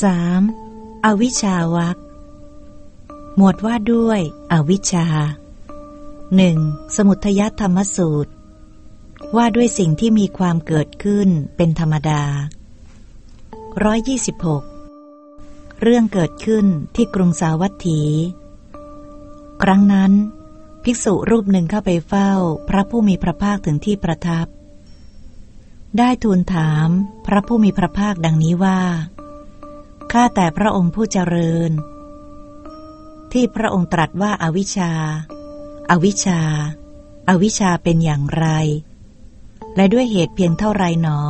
3. อวิชาวักหมวดว่าด้วย อวิชชา 1. สมุทยธรรมสูตร ว่าด้วยสิ่งที่มีความเกิดขึ้นเป็นธรรมดา 126 เรื่องเกิดขึ้นที่กรุงสาวัตถี ครั้งนั้น ภิกษุรูปหนึ่งเข้าไปเฝ้าพระผู้มีพระภาคถึงที่ประทับ ได้ทูลถามพระผู้มีพระภาคดังนี้ว่า ข้าแต่พระองค์ผู้เจริญ ที่พระองค์ตรัสว่าอาวิชชาอาวิชชาอาวิชชาเป็นอย่างไร และด้วยเหตุเพียงเท่าไรหนอ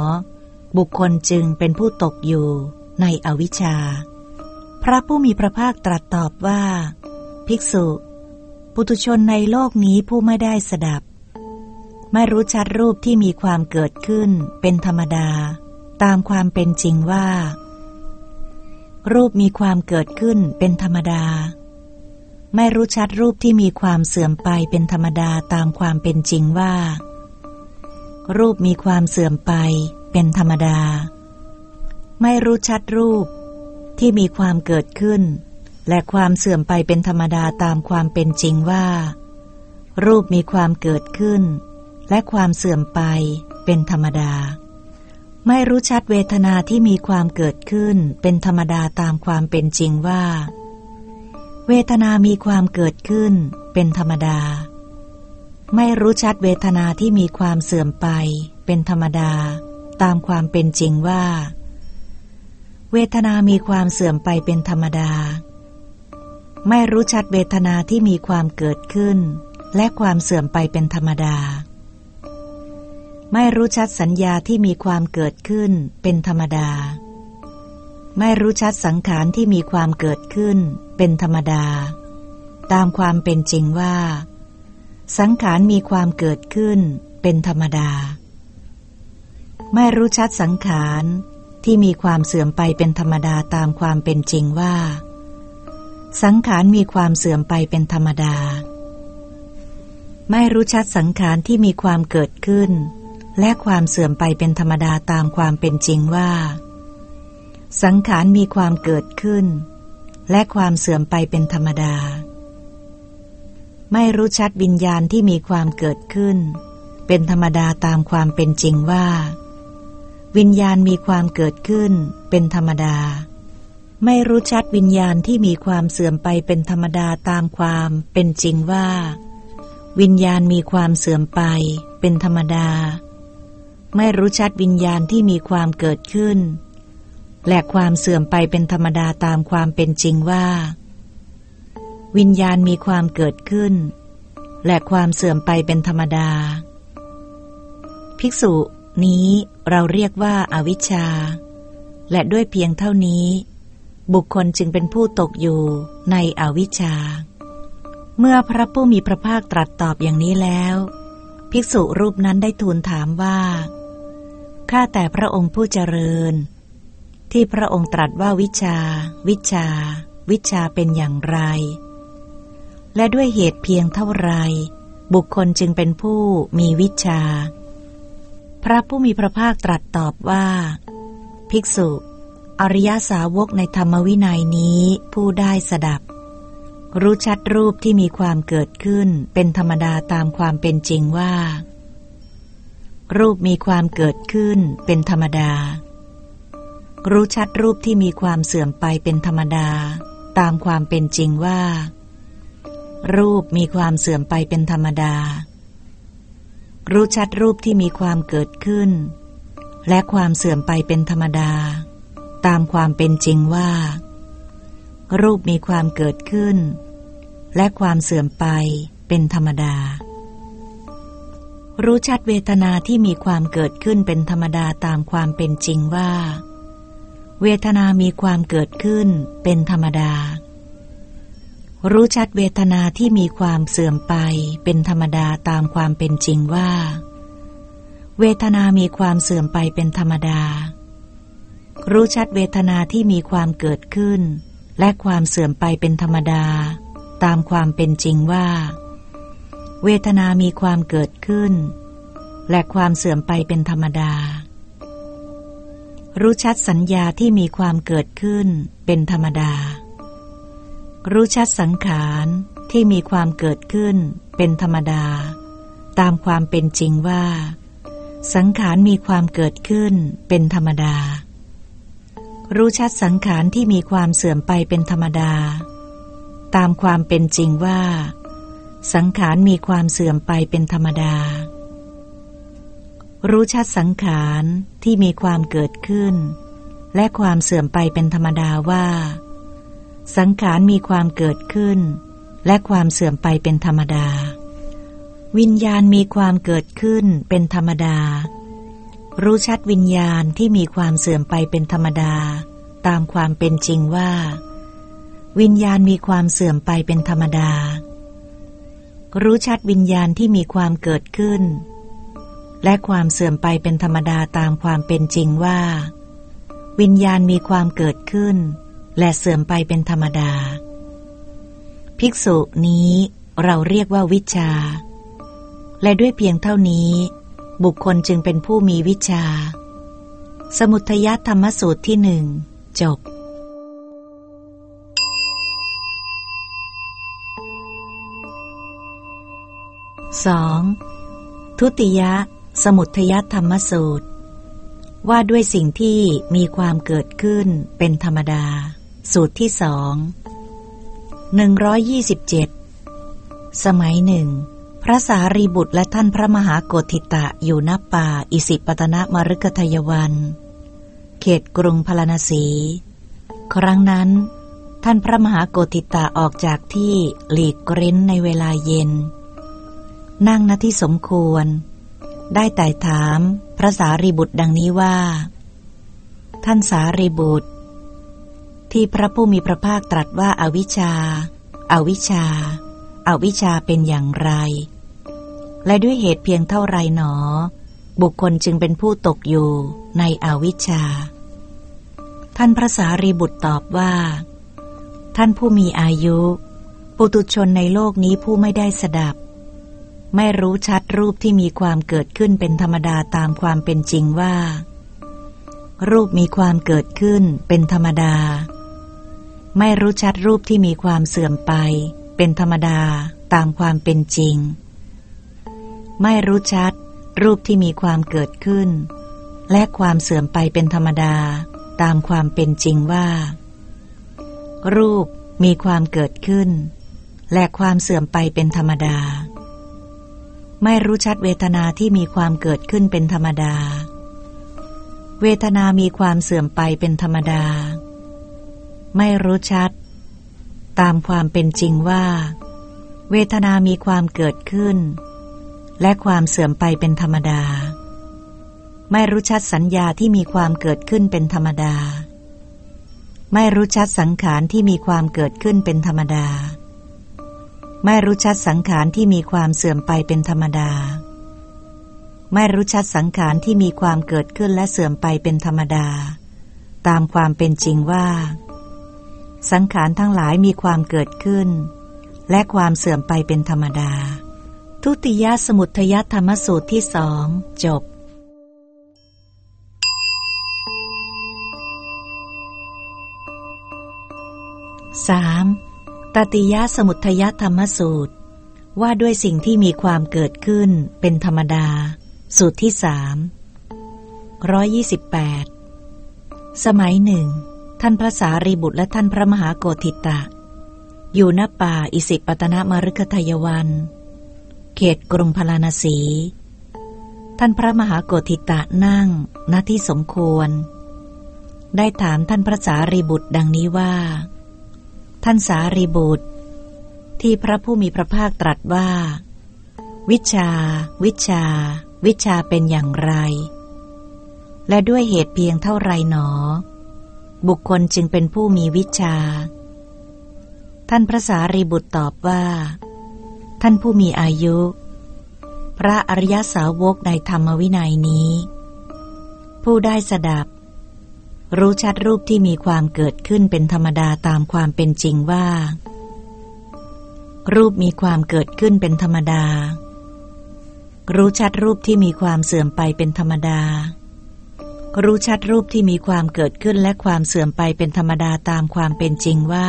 บุคคลจึงเป็นผู้ตกอยู่ในอวิชชา พระผู้มีพระภาคตรัสตอบว่า ภิกษุ ปุถุชนในโลกนี้ผู้ไม่ได้สดับ ไม่รู้ชัดรูปที่มีความเกิดขึ้นเป็นธรรมดา ตามความเป็นจริงว่า รูปมีความเกิดขึ้นเป็นธรรมดา ไม่รู้ชัดรูปที่มีความเสื่อมไปเป็นธรรมดาตามความเป็นจริงว่า รูปมีความเสื่อมไปเป็นธรรมดา ไม่รู้ชัดรูปที่มีความเกิดขึ้น และความเสื่อมไปเป็นธรรมดาตามความเป็นจริงว่า รูปมีความเกิดขึ้น และความเสื่อมไปเป็นธรรมดา ไม่รู้ชัดเวทนาที่มีความเกิดขึ้นเป็นธรรมดาตามความเป็นจริงว่า เวทนามีความเกิดขึ้นเป็นธรรมดา ไม่รู้ชัดเวทนาที่มีความเสื่อมไป เป็นธรรมดา ตามความเป็นจริงว่า เวทนามีความเสื่อมไปเป็นธรรมดา ไม่รู้ชัดเวทนาที่มีความเกิดขึ้น และความเสื่อมไปเป็นธรรมดา ไม่รู้ชัดสัญญาที่มีความเกิดขึ้นเป็นธรรมดา ไม่รู้ชัดสังขารที่มีความเกิดขึ้นเป็นธรรมดา ตามความเป็นจริงว่า สังขารมีความเกิดขึ้นเป็นธรรมดา ไม่รู้ชัดสังขารที่มีความเสื่อมไปเป็นธรรมดาตามความเป็นจริงว่า สังขารมีความเสื่อมไปเป็นธรรมดา ไม่รู้ชัดสังขารที่มีความเกิดขึ้น และความเสื่อมไปเป็นธรรมดาตามความเป็นจริงว่า สังขารมีความเกิดขึ้น และความเสื่อมไปเป็นธรรมดา ไม่รู้ชัดวิญญาณที่มีความเกิดขึ้น เป็นธรรมดาตามความเป็นจริงว่า วิญญาณมีความเกิดขึ้น เป็นธรรมดา ไม่รู้ชัดวิญญาณที่มีความเสื่อมไปเป็นธรรมดาตามความเป็นจริงว่า วิญญาณมีความเสื่อมไป เป็นธรรมดา ไม่รู้ชัดวิญญาณที่มีความเกิดขึ้น และความเสื่อมไปเป็นธรรมดาตามความเป็นจริงว่า วิญญาณมีความเกิดขึ้น และความเสื่อมไปเป็นธรรมดา ภิกษุนี้เราเรียกว่าอาวิชชา และด้วยเพียงเท่านี้ บุคคลจึงเป็นผู้ตกอยู่ในอวิชชา เมื่อพระผู้มีพระภาคตรัสตอบอย่างนี้แล้ว ภิกษุรูปนั้นได้ทูลถามว่า ข้าแต่พระองค์ผู้เจริญ ที่พระองค์ตรัสว่าวิชา วิชา วิชาเป็นอย่างไร และด้วยเหตุเพียงเท่าไร บุคคลจึงเป็นผู้มีวิชา พระผู้มีพระภาคตรัสตอบว่า ภิกษุ อริยสาวกในธรรมวินัยนี้ผู้ได้สดับ รู้ชัดรูปที่มีความเกิดขึ้นเป็นธรรมดาตามความเป็นจริงว่า รูปมีความเกิดขึ้นเป็นธรรมดา รู้ชัดรูปที่มีความเสื่อมไปเป็นธรรมดา ตามความเป็นจริงว่า รูปมีความเสื่อมไปเป็นธรรมดา รู้ชัดรูปที่มีความเกิดขึ้น และความเสื่อมไปเป็นธรรมดา ตามความเป็นจริงว่า รูปมีความเกิดขึ้น และความเสื่อมไปเป็นธรรมดา รู้ชัดเวทนาที่มีความเกิดขึ้นเป็นธรรมดาตามความเป็นจริงว่า เวทนามีความเกิดขึ้นเป็นธรรมดา รู้ชัดเวทนาที่มีความเสื่อมไปเป็นธรรมดาตามความเป็นจริงว่า เวทนามีความเสื่อมไปเป็นธรรมดา รู้ชัดเวทนาที่มีความเกิดขึ้น และความเสื่อมไปเป็นธรรมดา ตามความเป็นจริงว่า เวทนามีความเกิดขึ้น และความเสื่อมไปเป็นธรรมดา รู้ชัดสัญญาที่มีความเกิดขึ้นเป็นธรรมดา รู้ชัดสังขารที่มีความเกิดขึ้นเป็นธรรมดา ตามความเป็นจริงว่า สังขารมีความเกิดขึ้นเป็นธรรมดา รู้ชัดสังขารที่มีความเสื่อมไปเป็นธรรมดา ตามความเป็นจริงว่า สังขารมีความเสื่อมไปเป็นธรรมดา รู้ชัดสังขารที่มีความเกิดขึ้น และความเสื่อมไปเป็นธรรมดาว่า สังขารมีความเกิดขึ้น และความเสื่อมไปเป็นธรรมดา วิญญาณมีความเกิดขึ้นเป็นธรรมดา รู้ชัดวิญญาณที่มีความเสื่อมไปเป็นธรรมดา ตามความเป็นจริงว่า วิญญาณมีความเสื่อมไปเป็นธรรมดา รู้ชัดวิญญาณที่มีความเกิดขึ้น และความเสื่อมไปเป็นธรรมดาตามความเป็นจริงว่า วิญญาณมีความเกิดขึ้น และเสื่อมไปเป็นธรรมดา ภิกษุนี้เราเรียกว่าวิชา และด้วยเพียงเท่านี้ บุคคลจึงเป็นผู้มีวิชา สมุทยธรรมสูตรที่หนึ่งจบ สองทุติยะ สมุทยธรรมสูตร ว่าด้วยสิ่งที่มีความเกิดขึ้นเป็นธรรมดา สูตรที่สองหนึ่งร้อยยี่สิบเจ็ดสมัยหนึ่ง พระสารีบุตรและท่านพระมหาโกธิตะอยู่ณป่าอิสิปตนะมรุกทยวัน เขตกรุงพาราณสี ครั้งนั้น ท่านพระมหาโกธิตะออกจากที่หลีกเร้นในเวลาเย็น นั่งณที่สมควร ได้แต่ถามพระสารีบุตรดังนี้ว่า ท่านสารีบุตร ที่พระผู้มีพระภาคตรัสว่าอาวิชชาอาวิชชาอาวิชชาเป็นอย่างไร และด้วยเหตุเพียงเท่าไรหนอ บุคคลจึงเป็นผู้ตกอยู่ในอวิชชา ท่านพระสารีบุตรตอบว่า ท่านผู้มีอายุ ปุตุชนในโลกนี้ผู้ไม่ได้สดับ ไม่รู้ชัดรูปที่มีความเกิดขึ้นเป็นธรรมดาตามความเป็นจริงว่า รูปมีความเกิดขึ้นเป็นธรรมดา ไม่รู้ชัดรูปที่มีความเสื่อมไป เป็นธรรมดาตามความเป็นจริง ไม่รู้ชัด รูปที่มีความเกิดขึ้น และความเสื่อมไปเป็นธรรมดา ตามความเป็นจริงว่า รูปมีความเกิดขึ้น และความเสื่อมไปเป็นธรรมดา ไม่รู้ชัดเวทนาที่มีความเกิดขึ้นเป็นธรรมดา เวทนามีความเสื่อมไปเป็นธรรมดา ไม่รู้ชัด ตามความเป็นจริงว่า เวทนามีความเกิดขึ้น และความเสื่อมไปเป็นธรรมดา ไม่รู้ชัดสัญญาที่มีความเกิดขึ้นเป็นธรรมดา ไม่รู้ชัดสังขารที่มีความเกิดขึ้นเป็นธรรมดา ไม่รู้ชัดสังขารที่มีความเสื่อมไปเป็นธรรมดา ไม่รู้ชัดสังขารที่มีความเกิดขึ้นและเสื่อมไปเป็นธรรมดา ตามความเป็นจริงว่า สังขารทั้งหลายมีความเกิดขึ้น และความเสื่อมไปเป็นธรรมดา ทุติยสมุทยธรรมสูตรที่สองจบสาม ตติยสมุทยธรรมสูตร ว่าด้วยสิ่งที่มีความเกิดขึ้นเป็นธรรมดา สูตรที่สามร้อยี่สิบแปดสมัยหนึ่ง ท่านพระสารีบุตรและท่านพระมหาโกธิตะ อยู่ณป่าอิสิปตนมฤคทายวัน เขตกรุงพาราณสี ท่านพระมหาโกธิตะนั่งณที่สมควร ได้ถามท่านพระสารีบุตรดังนี้ว่า ท่านสารีบุตร ที่พระผู้มีพระภาคตรัสว่า วิชา วิชา วิชาเป็นอย่างไร และด้วยเหตุเพียงเท่าไรหนอ บุคคลจึงเป็นผู้มีวิชา ท่านพระสารีบุตรตอบว่า ท่านผู้มีอายุ พระอริยสาวกในธรรมวินัยนี้ ผู้ได้สดับ รู้ชัดรูปที่มีความเกิดขึ้นเป็นธรรมดาตามความเป็นจริงว่า รูปมีความเกิดขึ้นเป็นธรรมดา รู้ชัดรูปที่มีความเสื่อมไปเป็นธรรมดา รู้ชัดรูปที่มีความเกิดขึ้นและความเสื่อมไปเป็นธรรมดาตามความเป็นจริงว่า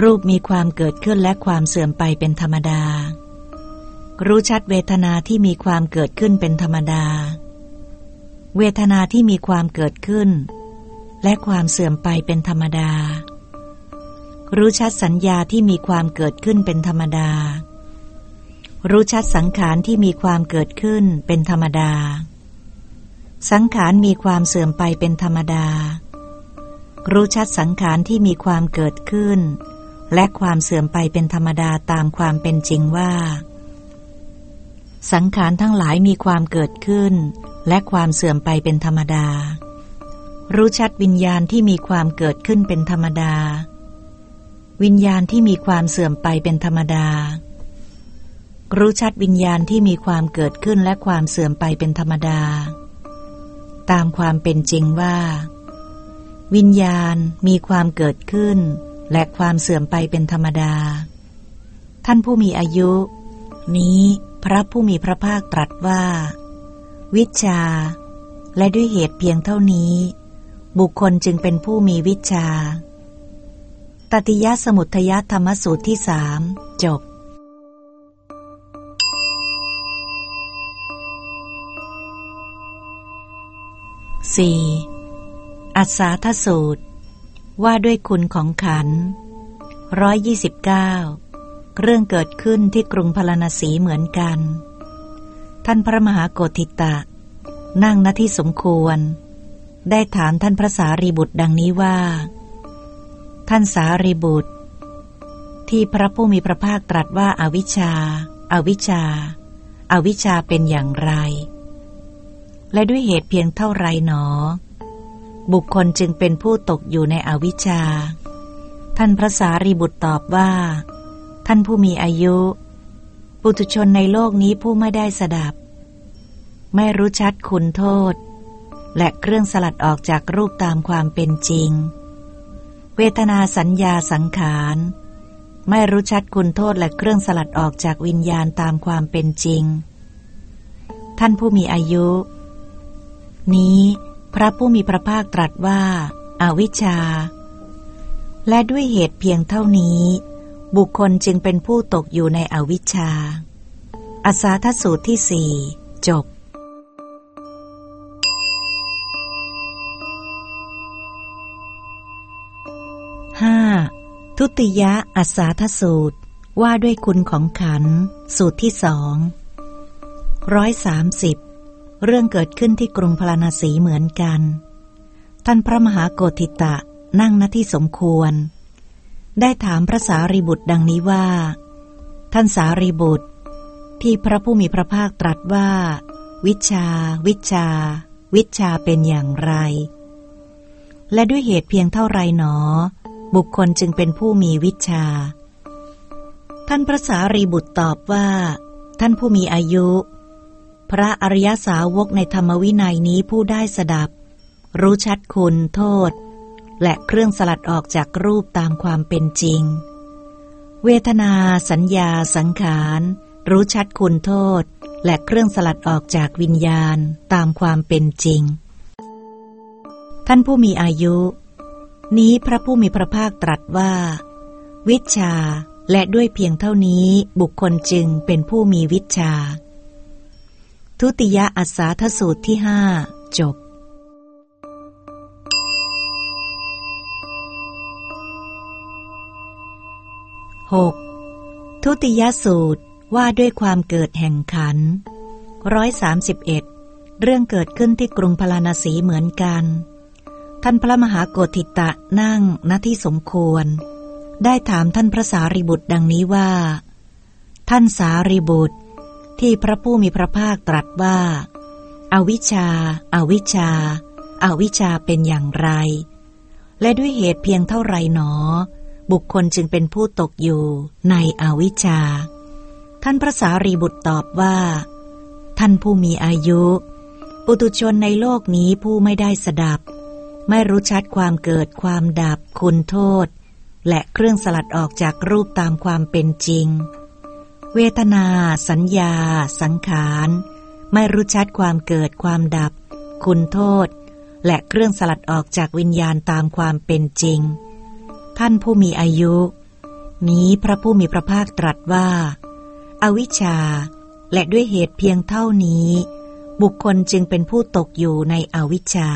รูปมีความเกิดขึ้นและความเสื่อมไปเป็นธรรมดา รู้ชัดเวทนาที่มีความเกิดขึ้นเป็นธรรมดา เวทนาที่มีความเกิดขึ้น และความเสื่อมไปเป็นธรรมดา รู้ชัดสัญญาที่มีความเกิดขึ้นเป็นธรรมดา รู้ชัดสังขารที่มีความเกิดขึ้นเป็นธรรมดา สังขารมีความเสื่อมไปเป็นธรรมดา รู้ชัดสังขารที่มีความเกิดขึ้น และความเสื่อมไปเป็นธรรมดาตามความเป็นจริงว่า สังขารทั้งหลายมีความเกิดขึ้น และความเสื่อมไปเป็นธรรมดา รู้ชัดวิญญาณที่มีความเกิดขึ้นเป็นธรรมดา วิญญาณที่มีความเสื่อมไปเป็นธรรมดา รู้ชัดวิญญาณที่มีความเกิดขึ้นและความเสื่อมไปเป็นธรรมดา ตามความเป็นจริงว่า วิญญาณมีความเกิดขึ้น และความเสื่อมไปเป็นธรรมดา ท่านผู้มีอายุ นี้พระผู้มีพระภาคตรัสว่า วิชา และด้วยเหตุเพียงเท่านี้ บุคคลจึงเป็นผู้มีวิชา ตติยสมุทยธรรมสูตรที่สามจบ 4. อัศาทสูตร ว่าด้วยคุณของขันร้อยยี่สิบเก้าเรื่องเกิดขึ้นที่กรุงพาราณสีเหมือนกัน ท่านพระมหาโกธิตะ นั่งณที่สมควร ได้ถามท่านพระสารีบุตรดังนี้ว่า ท่านสารีบุตร ที่พระผู้มีพระภาคตรัสว่าอาวิชชาอาวิชชาอาวิชชาเป็นอย่างไร และด้วยเหตุเพียงเท่าไรหนอ บุคคลจึงเป็นผู้ตกอยู่ในอวิชชา ท่านพระสารีบุตรตอบว่า ท่านผู้มีอายุ ปุถุชนในโลกนี้ผู้ไม่ได้สดับ ไม่รู้ชัดคุณโทษ และเครื่องสลัดออกจากรูปตามความเป็นจริง เวทนาสัญญาสังขาร ไม่รู้ชัดคุณโทษและเครื่องสลัดออกจากวิญญาณตามความเป็นจริง ท่านผู้มีอายุ นี้พระผู้มีพระภาคตรัสว่าอาวิชชา และด้วยเหตุเพียงเท่านี้ บุคคลจึงเป็นผู้ตกอยู่ในอวิชชาอาสาทสูตรที่สี่จบห้าทุติยะอัสาทสูตรว่าด้วยคุณของขัน สูตรที่สองร้อยสามสิบเรื่องเกิดขึ้นที่กรุงพราณสีเหมือนกัน ท่านพระมหาโกธิตะนั่งณที่สมควร ได้ถามพระสารีบุตรดังนี้ว่า ท่านสารีบุตร ที่พระผู้มีพระภาคตรัสว่า วิชา วิชา วิชาเป็นอย่างไร และด้วยเหตุเพียงเท่าไรหนอ บุคคลจึงเป็นผู้มีวิชา ท่านพระสารีบุตรตอบว่า ท่านผู้มีอายุ พระอริยสาวกในธรรมวินัยนี้ผู้ได้สดับ รู้ชัดคุณโทษ และเครื่องสลัดออกจากรูปตามความเป็นจริง เวทนา สัญญา สังขาร รู้ชัดคุณโทษ และเครื่องสลัดออกจากวิญญาณตามความเป็นจริง ท่านผู้มีอายุ นี้พระผู้มีพระภาคตรัสว่า วิชาและด้วยเพียงเท่านี้บุคคลจึงเป็นผู้มีวิชา ทุติยอัสาทสูตรที่ห้าจบ หกทุติยสูตรว่าด้วยความเกิดแห่งขันร้อยสามสิบเอ็ดเรื่องเกิดขึ้นที่กรุงพาราณสีเหมือนกัน ท่านพระมหาโกธิตะนั่งณที่สมควร ได้ถามท่านพระสารีบุตรดังนี้ว่า ท่านสารีบุตร ที่พระผู้มีพระภาคตรัสว่าอาวิชชาอาวิชชาอาวิชชาเป็นอย่างไร และด้วยเหตุเพียงเท่าไรหนอ บุคคลจึงเป็นผู้ตกอยู่ในอวิชชา ท่านพระสารีบุตรตอบว่า ท่านผู้มีอายุ ปุตุชนในโลกนี้ผู้ไม่ได้สดับ ไม่รู้ชัดความเกิดความดับคุณโทษ และเครื่องสลัดออกจากรูปตามความเป็นจริง เวทนา สัญญา สังขาร ไม่รู้ชัดความเกิดความดับ คุณโทษ และเครื่องสลัดออกจากวิญญาณตามความเป็นจริง ท่านผู้มีอายุ นี้พระผู้มีพระภาคตรัสว่าอาวิชชา และด้วยเหตุเพียงเท่านี้ บุคคลจึงเป็นผู้ตกอยู่ในอวิชชา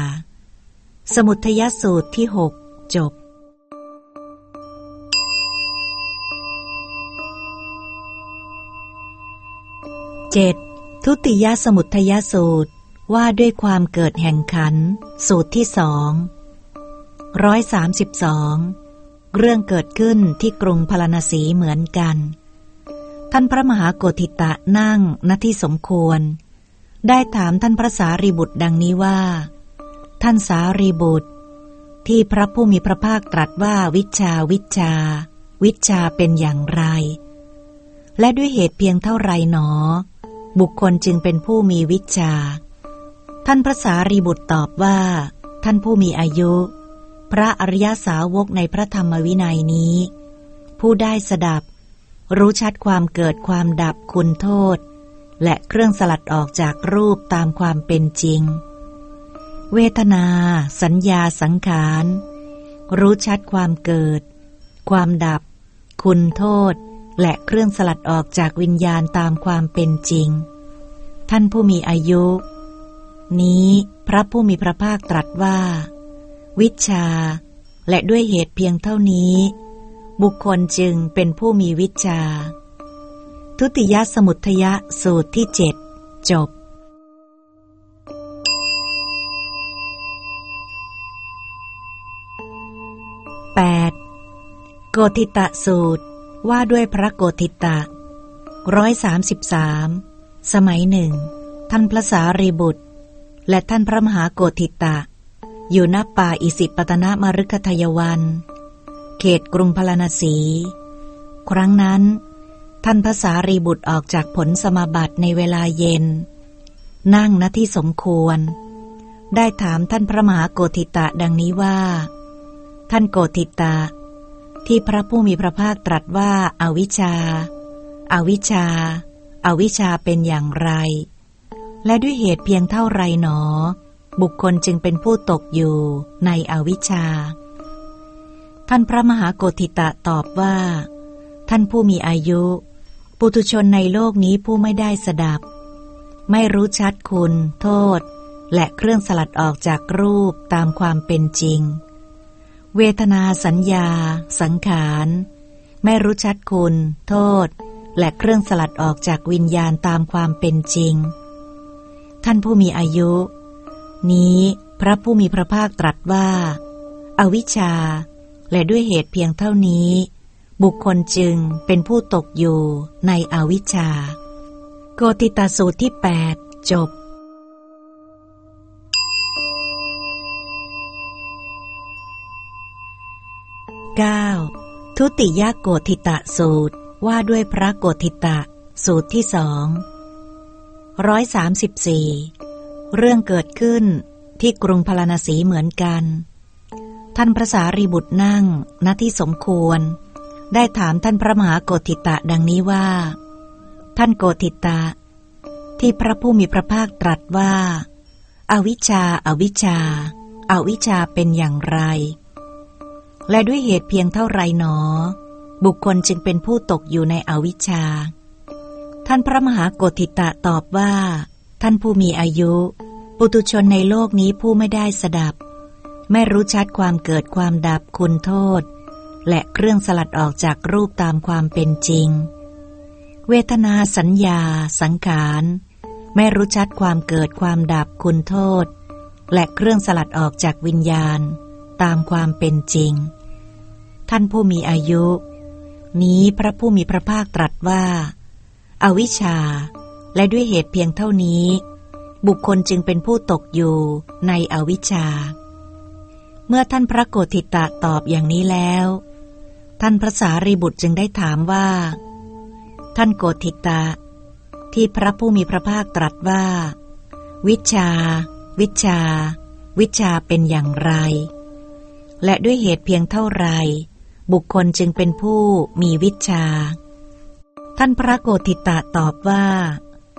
สมุทยสูตรที่หกจบ 7. ทุติยสมุทยสูตรว่าด้วยความเกิดแห่งขัน สูตรที่สองร้อยสามสิบสอง เรื่องเกิดขึ้นที่กรุงพาราณสีเหมือนกัน ท่านพระมหาโกธิตะนั่งณที่สมควร ได้ถามท่านพระสารีบุตรดังนี้ว่า ท่านสารีบุตร ที่พระผู้มีพระภาคตรัสว่าวิชาวิชา วิชาเป็นอย่างไร และด้วยเหตุเพียงเท่าไรหนอ บุคคลจึงเป็นผู้มีวิชา ท่านพระสารีบุตรตอบว่า ท่านผู้มีอายุ พระอริยสาวกในพระธรรมวินัยนี้ ผู้ได้สดับ รู้ชัดความเกิดความดับคุณโทษ และเครื่องสลัดออกจากรูปตามความเป็นจริง เวทนา สัญญาสังขาร รู้ชัดความเกิด ความดับ คุณโทษ และเครื่องสลัดออกจากวิญญาณตามความเป็นจริง ท่านผู้มีอายุ นี้พระผู้มีพระภาคตรัสว่า วิชา และด้วยเหตุเพียงเท่านี้ บุคคลจึงเป็นผู้มีวิชา ทุติยสมุทยสูตรที่เจ็ดจบ 8. โกธิตะสูตรว่าด้วยพระโกธิตะร้อยสามสิบสามสมัยหนึ่ง ท่านพระสารีบุตร และท่านพระมหาโกธิตะ อยู่ณป่าอิสิปตนมรุคทยวัน เขตกรุงพาราณสี ครั้งนั้น ท่านพระสารีบุตรออกจากผลสมาบัติในเวลาเย็น นั่งณที่สมควร ได้ถามท่านพระมหาโกธิตะดังนี้ว่า ท่านโกธิตะ ที่พระผู้มีพระภาคตรัสว่าอาวิชชาอาวิชชาอาวิชชาเป็นอย่างไร และด้วยเหตุเพียงเท่าไรหนอ บุคคลจึงเป็นผู้ตกอยู่ในอวิชชา ท่านพระมหาโกธิตะตอบว่า ท่านผู้มีอายุ ปุตุชนในโลกนี้ผู้ไม่ได้สดับ ไม่รู้ชัดคุณ โทษ และเครื่องสลัดออกจากรูปตามความเป็นจริง เวทนาสัญญา สังขาร ไม่รู้ชัดคุณ โทษ และเครื่องสลัดออกจากวิญญาณตามความเป็นจริงท่านผู้มีอายุ นี้พระผู้มีพระภาคตรัสว่าอาวิชชา และด้วยเหตุเพียงเท่านี้ บุคคลจึงเป็นผู้ตกอยู่ในอวิชชา โกติตาสูตรที่ 8 จบ 9. ทุติยโกธิตะสูตรว่าด้วยพระโกธิตะ สูตรที่สองร้อยสามสิบสี่ เรื่องเกิดขึ้นที่กรุงพาราณสีเหมือนกัน ท่านพระสารีบุตรนั่งณที่สมควร ได้ถามท่านพระมหาโกธิตะดังนี้ว่า ท่านโกธิตะ ที่พระผู้มีพระภาคตรัสว่าอาวิชชาอาวิชชาอาวิชชาเป็นอย่างไร และด้วยเหตุเพียงเท่าไรหนอ บุคคลจึงเป็นผู้ตกอยู่ในอวิชชา ท่านพระมหาโกธิตะตอบว่า ท่านผู้มีอายุ ปุตุชนในโลกนี้ผู้ไม่ได้สดับ ไม่รู้ชัดความเกิดความดับคุณโทษ และเครื่องสลัดออกจากรูปตามความเป็นจริง เวทนาสัญญา สังขารไม่รู้ชัดความเกิดความดับคุณโทษ และเครื่องสลัดออกจากวิญญาณ ตามความเป็นจริง ท่านผู้มีอายุ นี้พระผู้มีพระภาคตรัสว่าอวิชชา และด้วยเหตุเพียงเท่านี้ บุคคลจึงเป็นผู้ตกอยู่ในอวิชชา เมื่อท่านพระโกธิตะตอบอย่างนี้แล้ว ท่านพระสารีบุตรจึงได้ถามว่า ท่านโกธิตะ ที่พระผู้มีพระภาคตรัสว่า วิชา วิชา วิชาเป็นอย่างไร และด้วยเหตุเพียงเท่าไร บุคคลจึงเป็นผู้มีวิชาท่านพระโกธิตะตอบว่า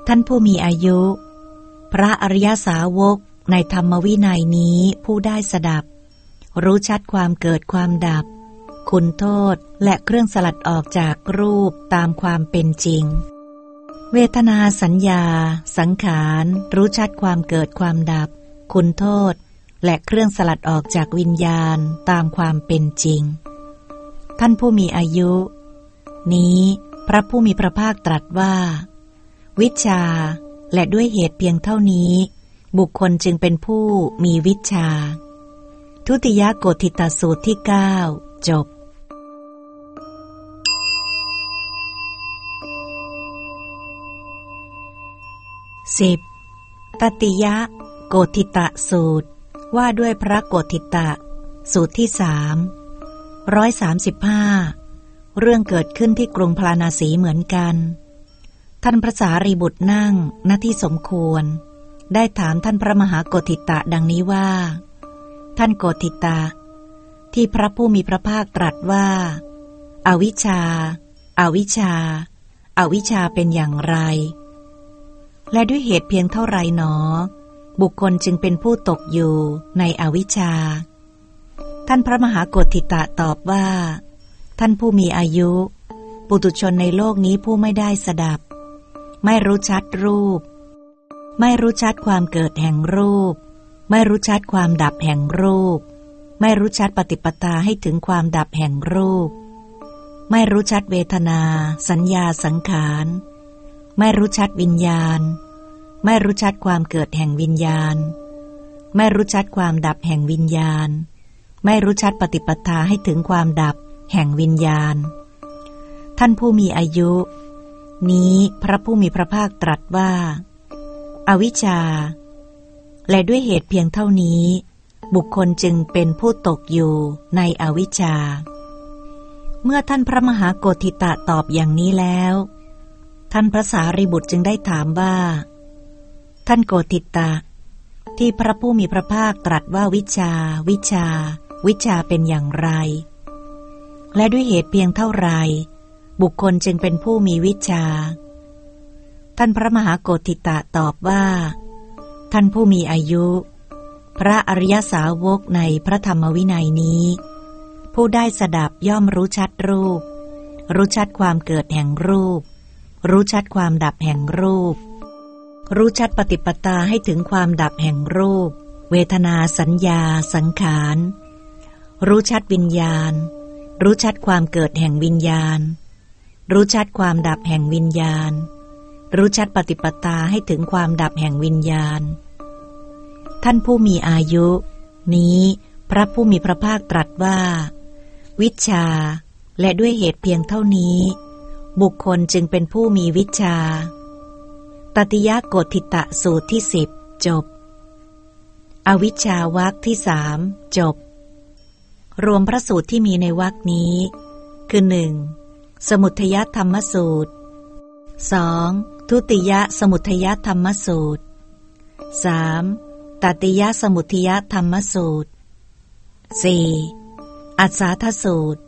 ท่านผู้มีอายุ พระอริยสาวกในธรรมวินัยนี้ผู้ได้สดับ รู้ชัดความเกิดความดับ คุณโทษและเครื่องสลัดออกจากรูปตามความเป็นจริง เวทนาสัญญา สังขาร รู้ชัดความเกิดความดับ คุณโทษ และเครื่องสลัดออกจากวิญญาณตามความเป็นจริง ท่านผู้มีอายุ นี้พระผู้มีพระภาคตรัสว่า วิชา และด้วยเหตุเพียงเท่านี้ บุคคลจึงเป็นผู้มีวิชา ทุติยโกธิตสูตรที่เก้าจบสิบตติยะ โกธิตะสูตร ว่าด้วยพระโกธิตะ สูตรที่สามร้อยสามสิบห้าเรื่องเกิดขึ้นที่กรุงพราณสีเหมือนกัน ท่านพระสารีบุตรนั่งหน้าที่สมควร ได้ถามท่านพระมหาโกธิตะดังนี้ว่า ท่านโกธิตะที่พระผู้มีพระภาคตรัสว่าอาวิชชาอาวิชชาอาวิชชาเป็นอย่างไร และด้วยเหตุเพียงเท่าไรหนอ บุคคลจึงเป็นผู้ตกอยู่ในอวิชชา ท่านพระมหาโกธิตะตอบว่า ท่านผู้มีอายุ ปุตุชนในโลกนี้ผู้ไม่ได้สดับ ไม่รู้ชัดรูป ไม่รู้ชัดความเกิดแห่งรูป ไม่รู้ชัดความดับแห่งรูป ไม่รู้ชัดปฏิปทาให้ถึงความดับแห่งรูป ไม่รู้ชัดเวทนา สัญญาสังขาร ไม่รู้ชัดวิญญาณ ไม่รู้ชัดความเกิดแห่งวิญญาณ ไม่รู้ชัดความดับแห่งวิญญาณ ไม่รู้ชัดปฏิปทาให้ถึงความดับแห่งวิญญาณ ท่านผู้มีอายุ นี้พระผู้มีพระภาคตรัสว่าอาวิชชา และด้วยเหตุเพียงเท่านี้ บุคคลจึงเป็นผู้ตกอยู่ในอวิชชา เมื่อท่านพระมหาโกธิตะตอบอย่างนี้แล้ว ท่านพระสารีบุตรจึงได้ถามว่า ท่านโกธิตะ ที่พระผู้มีพระภาคตรัสว่าวิชา วิชา วิชาเป็นอย่างไร และด้วยเหตุเพียงเท่าไร บุคคลจึงเป็นผู้มีวิชา ท่านพระมหาโกติตะตอบว่า ท่านผู้มีอายุ พระอริยสาวกในพระธรรมวินัยนี้ ผู้ได้สดับย่อมรู้ชัดรูป รู้ชัดความเกิดแห่งรูป รู้ชัดความดับแห่งรูป รู้ชัดปฏิปตาให้ถึงความดับแห่งรูป เวทนาสัญญา สังขาร รู้ชัดวิญญาณ รู้ชัดความเกิดแห่งวิญญาณ รู้ชัดความดับแห่งวิญญาณ รู้ชัดปฏิปตาให้ถึงความดับแห่งวิญญาณ ท่านผู้มีอายุ นี้พระผู้มีพระภาคตรัสว่า วิชา และด้วยเหตุเพียงเท่านี้ บุคคลจึงเป็นผู้มีวิชา ตติยโกธิตะสูตรที่สิบจบ อวิชาวักที่สามจบ รวมพระสูตรที่มีในวรคนี้ คือหนึ่ง สมุทยธรรมสูตร 2. ทุติยสมุทยธรรมสูตร 3. ตติยสมุทยธรรมสูตร 4. อัศาทสูตร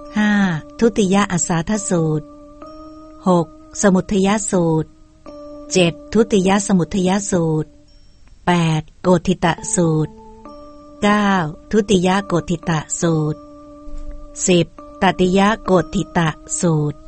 5. ทุติยอัศาทสูตร 6. สมุทยสูตร 7. ทุติยสมุทยสูตร 8. โกธิตะสูตร 9. ทุติยโกธิตะสูตร 10. ตติยโกติตะสูตร